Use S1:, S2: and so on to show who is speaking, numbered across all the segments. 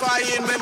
S1: fire in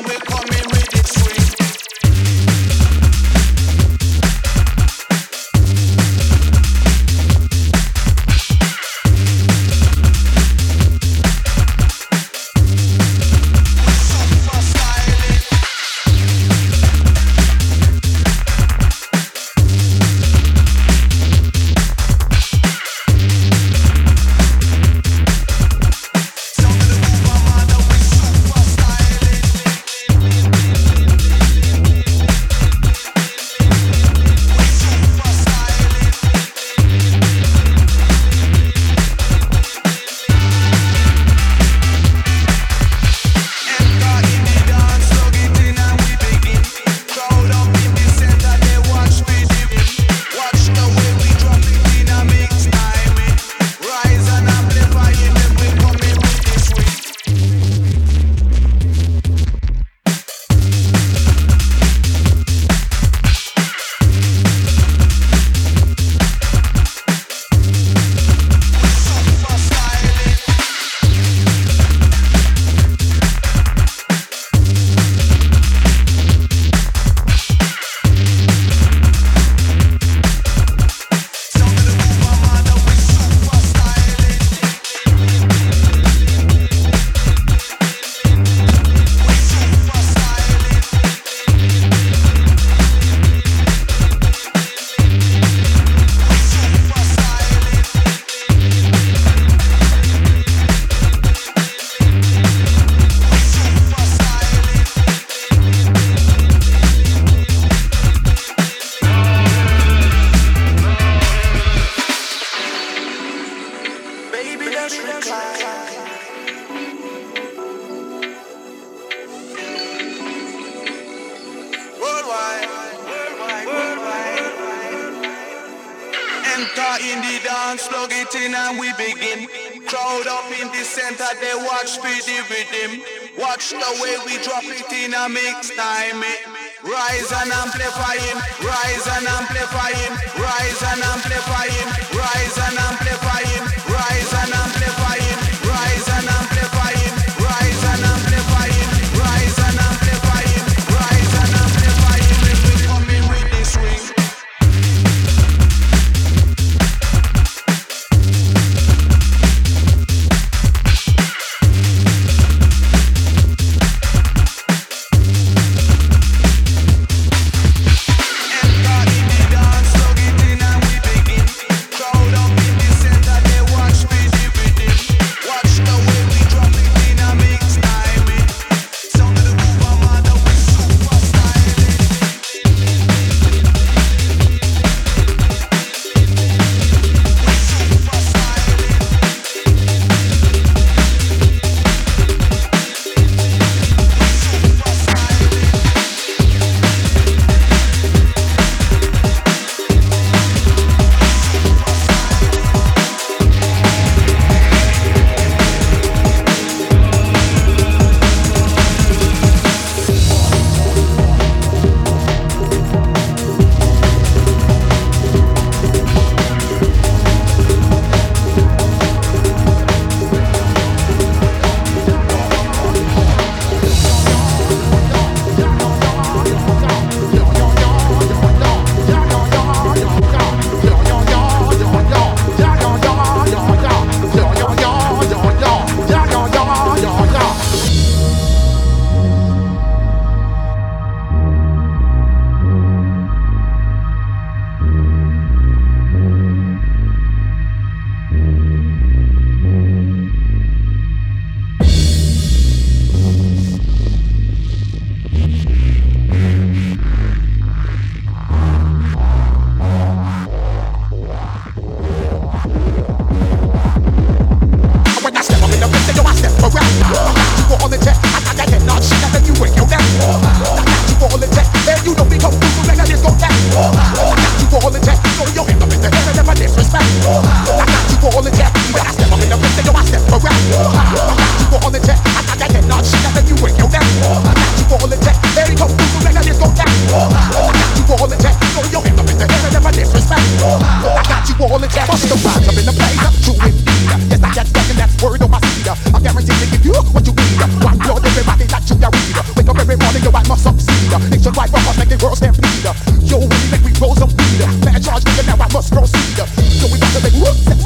S1: cross. Yo, we like we rose a weeder. Bad charge, nigga, now I must proceed. Yo, we got to make whoops.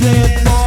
S1: You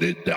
S1: microphone,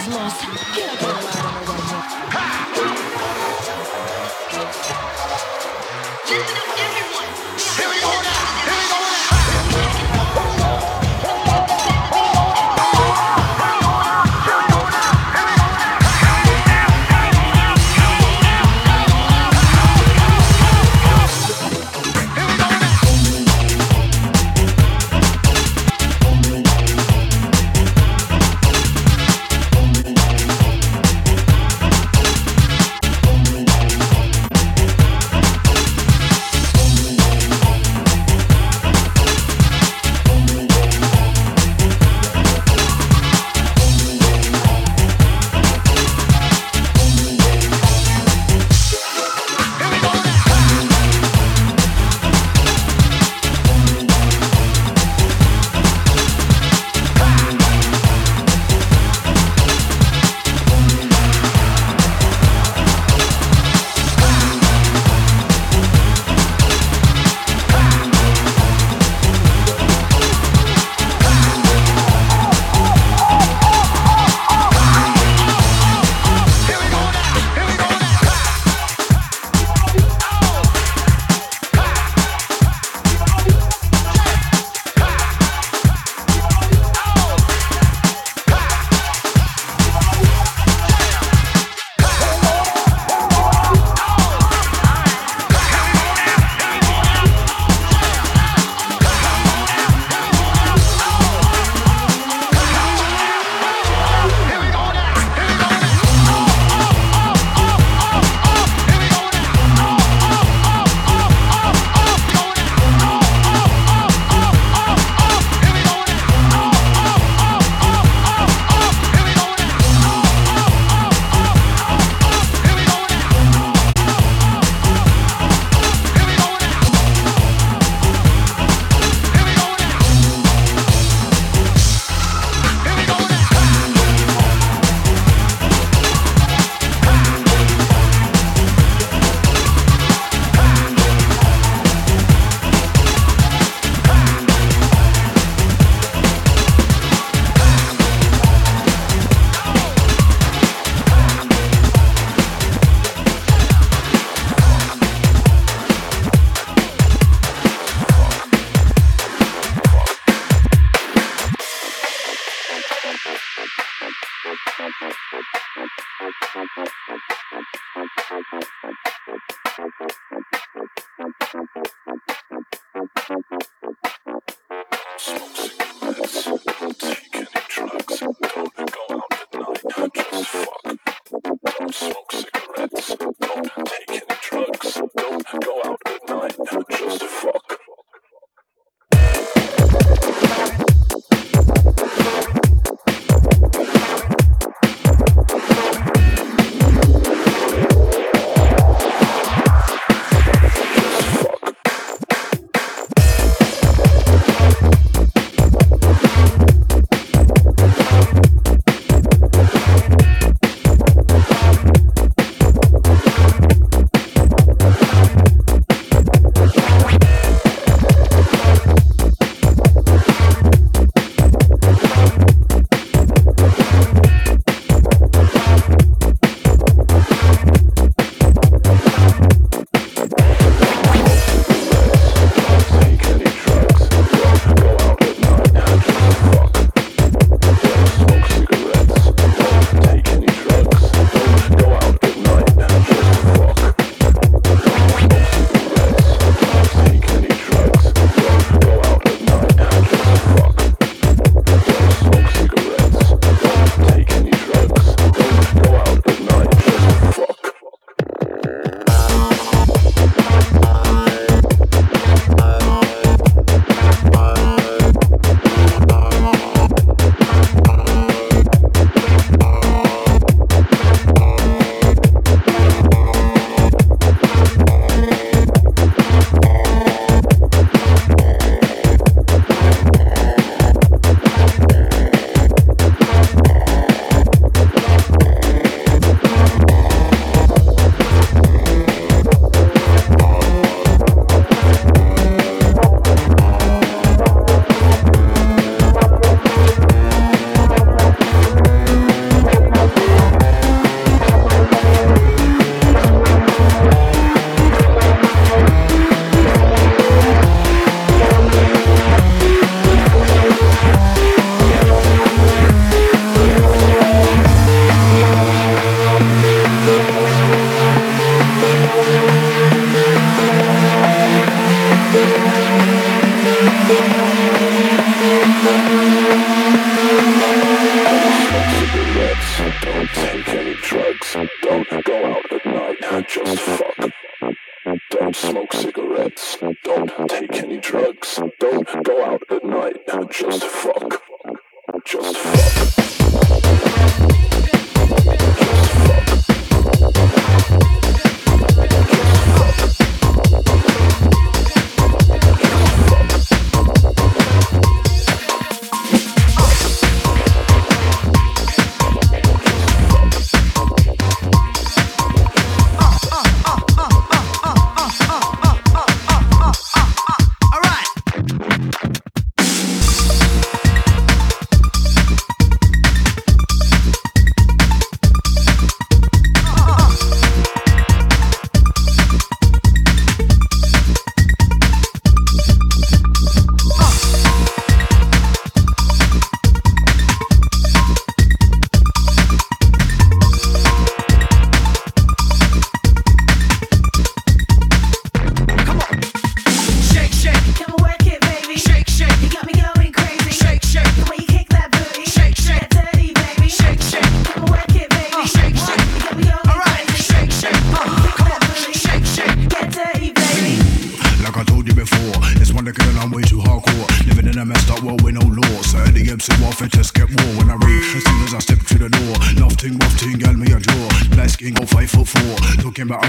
S1: is lost.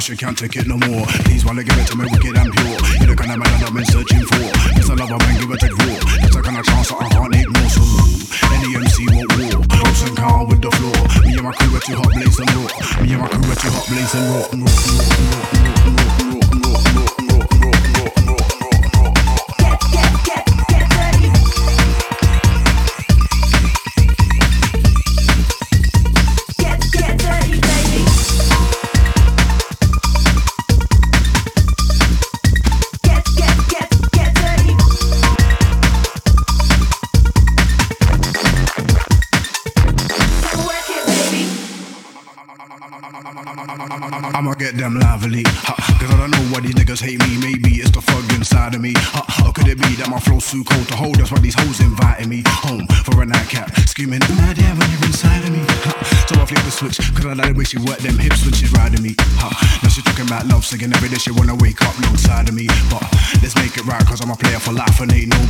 S2: Gosh, can't take it no more. Please wanna give it to me wicked and pure. You're the kind of man I've been searching for. Singing every day she wanna wake up, no side of me. But let's make it right, cause I'm a player for life and ain't
S3: no